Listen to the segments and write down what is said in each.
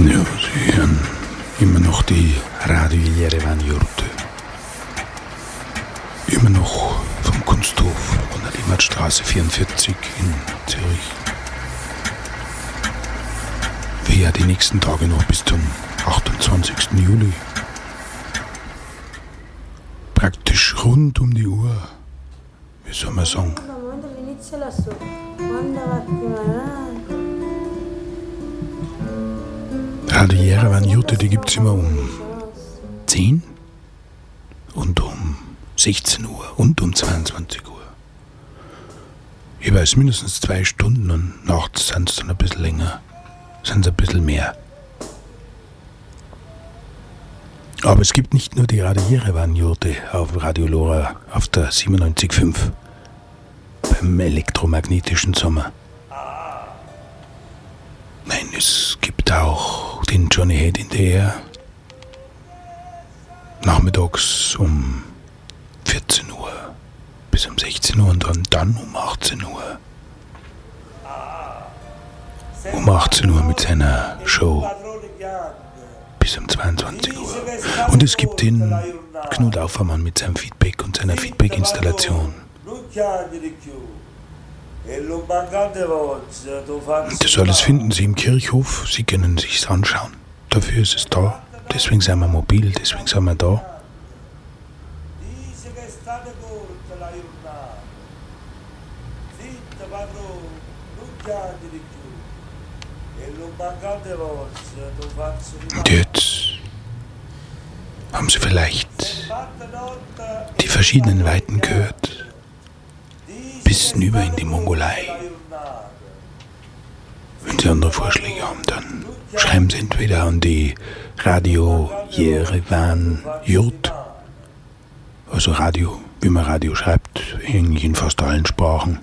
Ja, Sie hören immer noch die Radio Jerewan Jurte. Immer noch vom Kunsthof an der Limmatstraße 44 in Zürich. Wie ja die nächsten Tage noch bis zum 28. Juli. Praktisch rund um die Uhr. Wie soll man sagen? Radio Jerewan Jurte, die gibt es immer um 10 und um 16 Uhr und um 22 Uhr. Jeweils mindestens zwei Stunden und nachts sind es dann ein bisschen länger, sind es ein bisschen mehr. Aber es gibt nicht nur die Radio Jerewan-Jurte auf Radio Lora auf der 97.5 beim elektromagnetischen Sommer. Nein, es gibt auch den Johnny Head in Air. Nachmittags um 14 Uhr bis um 16 Uhr und dann um 18 Uhr. Um 18 Uhr mit seiner Show bis um 22 Uhr. Und es gibt den Knut Aufermann mit seinem Feedback und seiner Feedback-Installation. Das alles finden Sie im Kirchhof. Sie können sich's anschauen. Dafür ist es da. Deswegen sind wir mobil, deswegen sind wir da. Und jetzt haben Sie vielleicht die verschiedenen Weiten gehört, bis hinüber in die Mongolei. Wenn Sie andere Vorschläge haben, dann schreiben Sie entweder an die Radio Jerewan Jurt, also Radio, wie man Radio schreibt, eigentlich in fast allen Sprachen.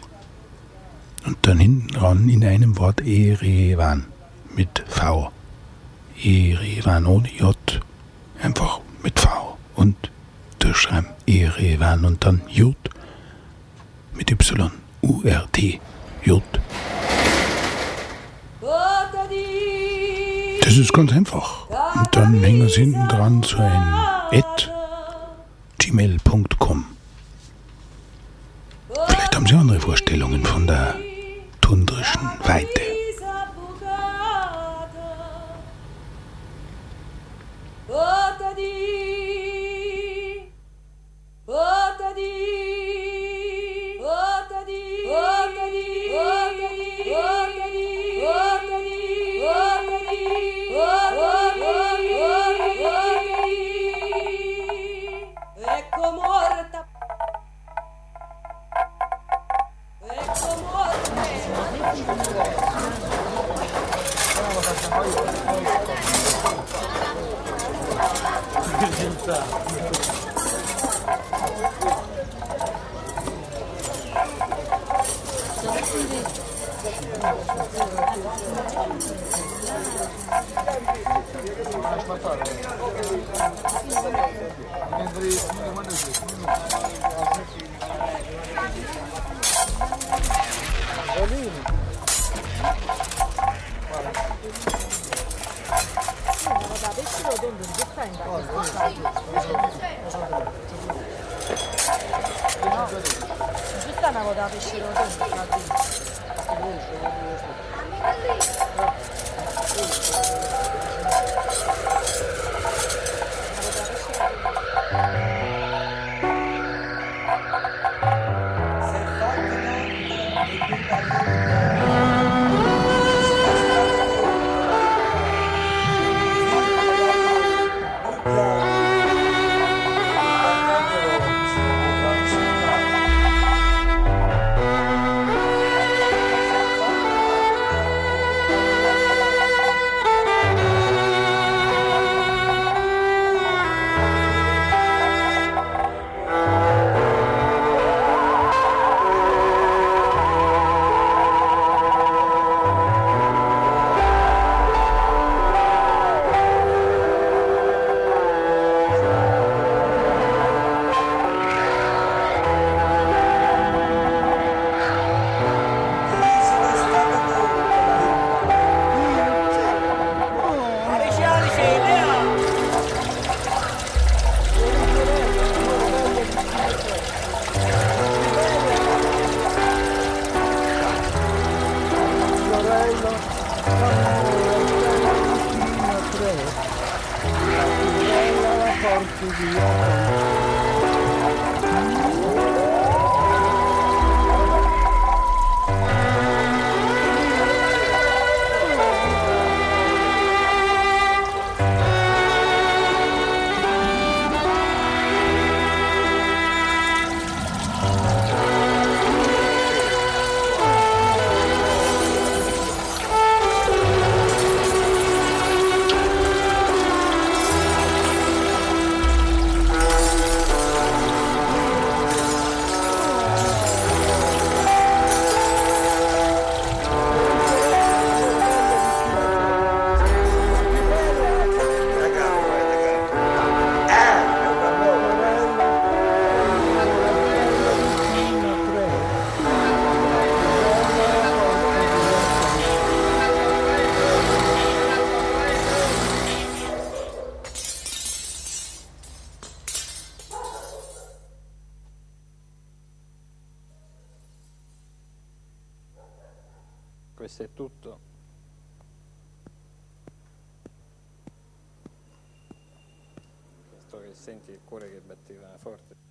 Und dann hinten ran in einem Wort Erevan mit V. Erevan ohne J, einfach mit V. Und durchschreiben Erevan und dann J mit Y. U-R-T. J. Das ist ganz einfach. Und dann hängen Sie hinten dran so ein at gmail.com. Vielleicht haben Sie andere Vorstellungen von der tundrischen Weite. What's? Senti il cuore che batteva forte.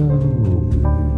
Ja,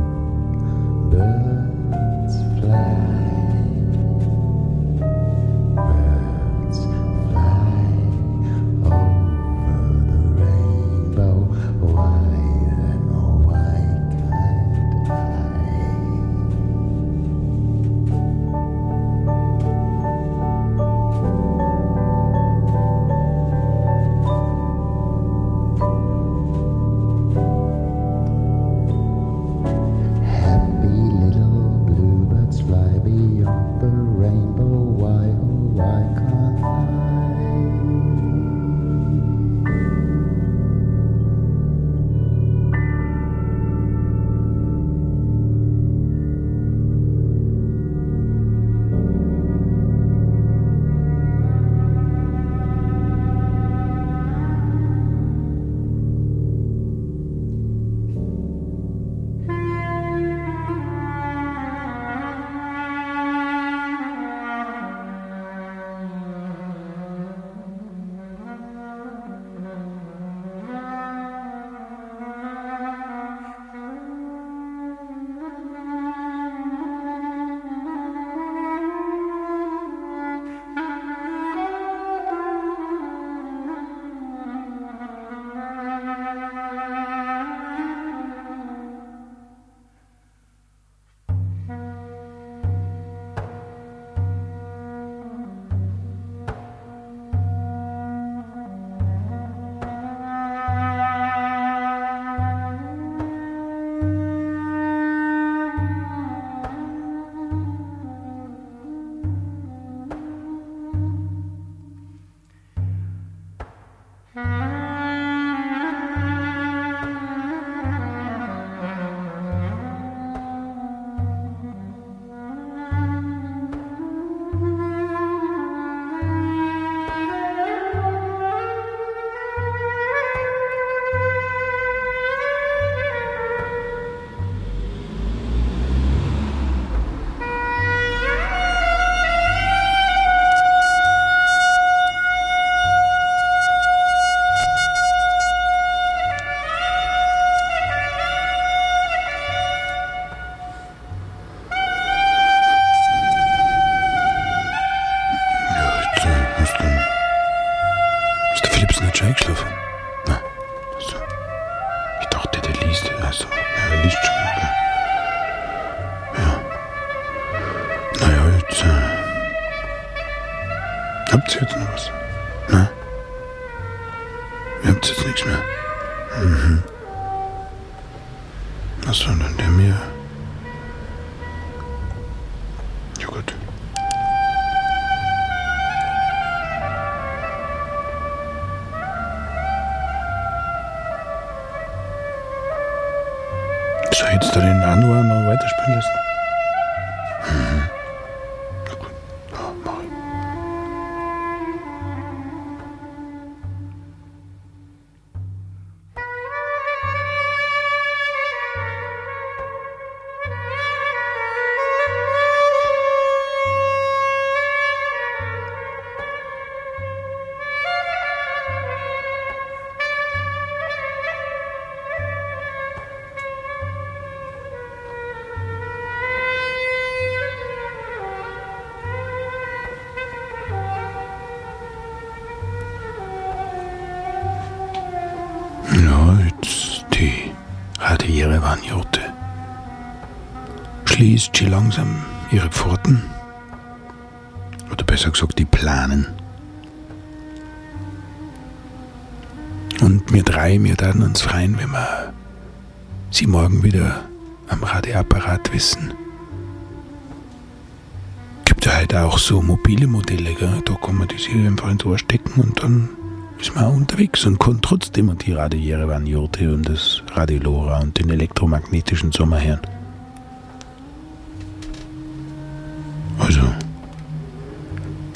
den Anwar noch weiterspielen lassen? Gibt auch so mobile Modelle, gell? da kann man die sich einfach ins Ohr stecken und dann ist man auch unterwegs und kann trotzdem und die Radio Jerewan Jote und das Radio Lora und den elektromagnetischen Sommer hören. Also,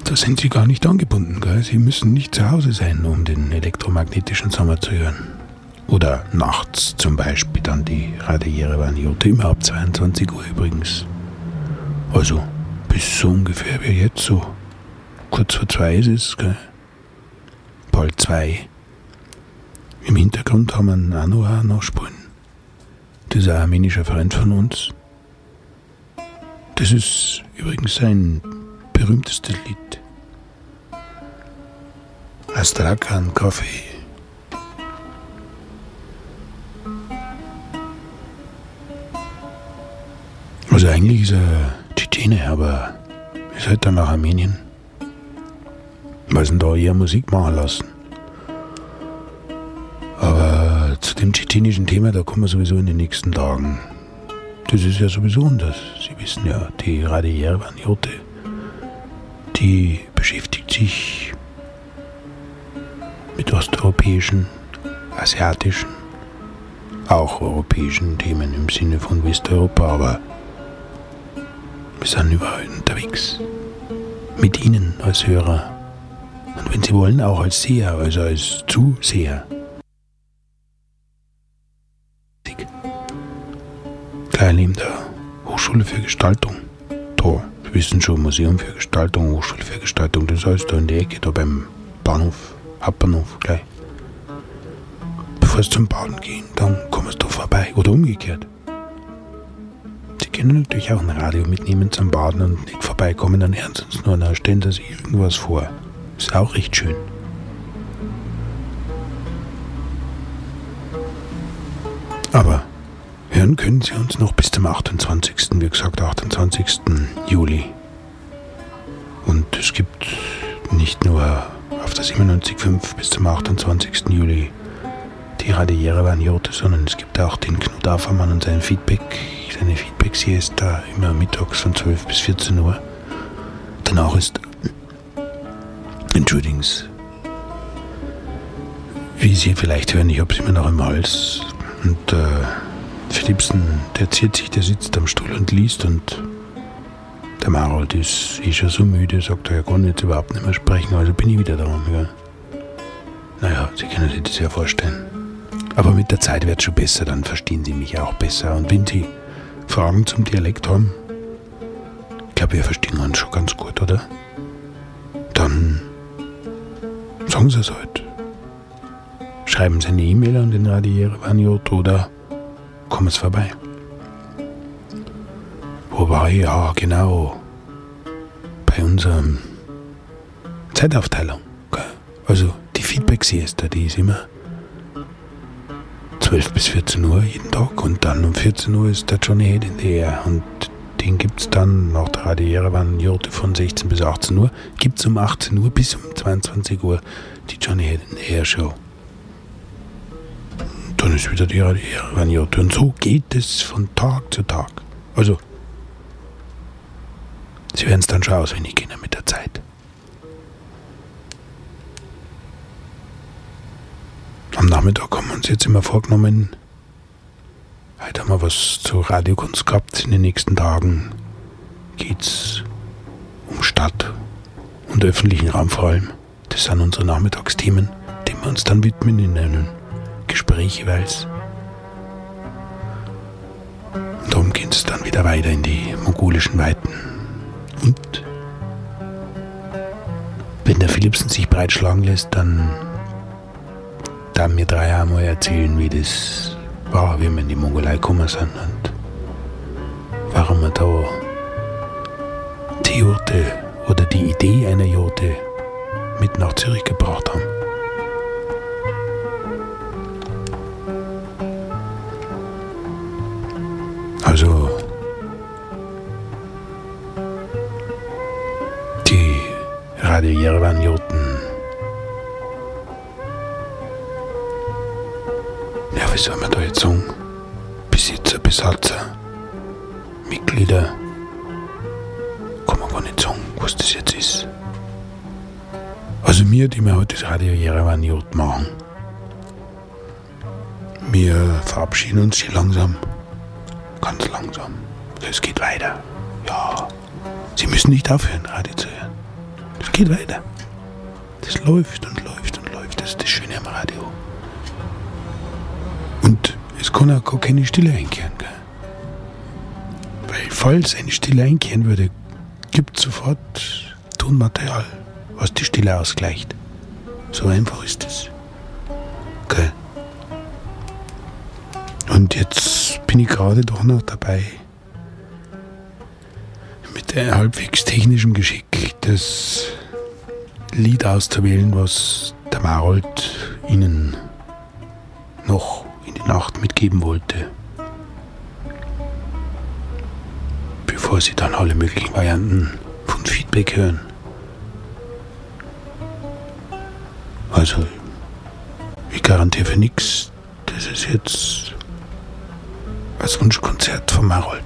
da sind Sie gar nicht angebunden, gell? Sie müssen nicht zu Hause sein, um den elektromagnetischen Sommer zu hören. Oder nachts zum Beispiel dann die Radio Jerewan Jote, immer ab 22 Uhr übrigens. Also bis so ungefähr wie jetzt so. Kurz vor zwei ist es, gell? Bald zwei. Im Hintergrund haben wir einen Anua nachspielen. Das ist ein armenischer Freund von uns. Das ist übrigens sein berühmtestes Lied. Astrakan Kaffee. Also eigentlich ist er Tschetschene, aber ist halt dann nach Armenien. Weil sie da eher Musik machen lassen. Aber zu dem tschetschenischen Thema, da kommen wir sowieso in den nächsten Tagen. Das ist ja sowieso anders. Sie wissen ja, die Radio Yerevan Jote, die beschäftigt sich mit osteuropäischen, asiatischen, auch europäischen Themen im Sinne von Westeuropa, aber wir sind überall unterwegs. Mit Ihnen als Hörer. Und wenn Sie wollen, auch als Seher, also als Zuseher. Neben der Hochschule für Gestaltung. Da, Sie wissen schon, Museum für Gestaltung, Hochschule für Gestaltung, das alles da in der Ecke, da beim Bahnhof, Hauptbahnhof, gleich. Bevor Sie zum Baden gehen, dann kommen Sie da vorbei. Oder umgekehrt. Können natürlich auch ein Radio mitnehmen zum Baden und nicht vorbeikommen, dann hören Sie uns nur, dann stellen Sie sich irgendwas vor. Ist auch recht schön. Aber hören können Sie uns noch bis zum 28. Wie gesagt, 28. Juli. Und es gibt nicht nur auf der 97.5 bis zum 28. Juli die Radiere waren Jote, sondern es gibt auch den Knut Afermann und sein Feedback, seine Feedback-Siesta immer mittags von 12 bis 14 Uhr. Danach ist, entschuldigen Sie, wie Sie vielleicht hören, ich habe es immer noch im Hals. Und äh, Philipsen, der zieht sich, der sitzt am Stuhl und liest und der Marold ist eh schon so müde, sagt er, er kann jetzt überhaupt nicht mehr sprechen, also bin ich wieder dran. Gell? Naja, Sie können sich das ja vorstellen. Aber mit der Zeit wird es schon besser, dann verstehen Sie mich auch besser. Und wenn Sie Fragen zum Dialekt haben, ich glaube, wir verstehen uns schon ganz gut, oder? Dann sagen Sie es halt. Schreiben Sie eine E-Mail an den Radierevanjot oder kommen Sie vorbei. Wobei, ja, genau, bei unserem Zeitaufteilung. Also die Feedback-Siesta, die ist immer 12 bis 14 Uhr jeden Tag und dann um 14 Uhr ist der Johnny Head in der Air und den gibt es dann nach der Radio Yerevan Jurte von 16 bis 18 Uhr, gibt es um 18 Uhr bis um 22 Uhr die Johnny Head in der Air Show. Und dann ist wieder die Radio Yerevan Jurte und so geht es von Tag zu Tag. Also, Sie werden es dann schon auswendig kennen mit Nachmittag haben wir uns jetzt immer vorgenommen, heute haben wir was zur Radiokunst gehabt. In den nächsten Tagen geht es um Stadt und öffentlichen Raum vor allem. Das sind unsere Nachmittagsthemen, denen wir uns dann widmen in einem Gespräch jeweils. Und darum geht es dann wieder weiter in die mongolischen Weiten. Und wenn der Philipsen sich breitschlagen lässt, dann da mir drei einmal erzählen, wie das war, wie wir in die Mongolei gekommen sind und warum wir da die Jurte oder die Idee einer Jurte mit nach Zürich gebracht haben. Besatzer, Mitglieder. Kann man gar nicht sagen, was das jetzt ist. Also wir, die wir heute das Radio Jerewan Jod machen, wir verabschieden uns hier langsam. Ganz langsam. Es geht weiter. Ja. Sie müssen nicht aufhören, Radio zu hören. Es geht weiter. Das läuft und läuft und läuft. Das ist das Schöne am Radio. Und es kann auch gar keine Stille einkehren, gell? Falls eine Stille einkehren würde, gibt sofort Tonmaterial, was die Stille ausgleicht. So einfach ist es. Okay. Und jetzt bin ich gerade doch noch dabei, mit einem halbwegs technischen Geschick das Lied auszuwählen, was der Marold Ihnen noch in die Nacht mitgeben wollte. Bevor Sie dann alle möglichen Varianten von Feedback hören. Also, ich garantiere für nichts. Das ist jetzt als Wunschkonzert von Marold.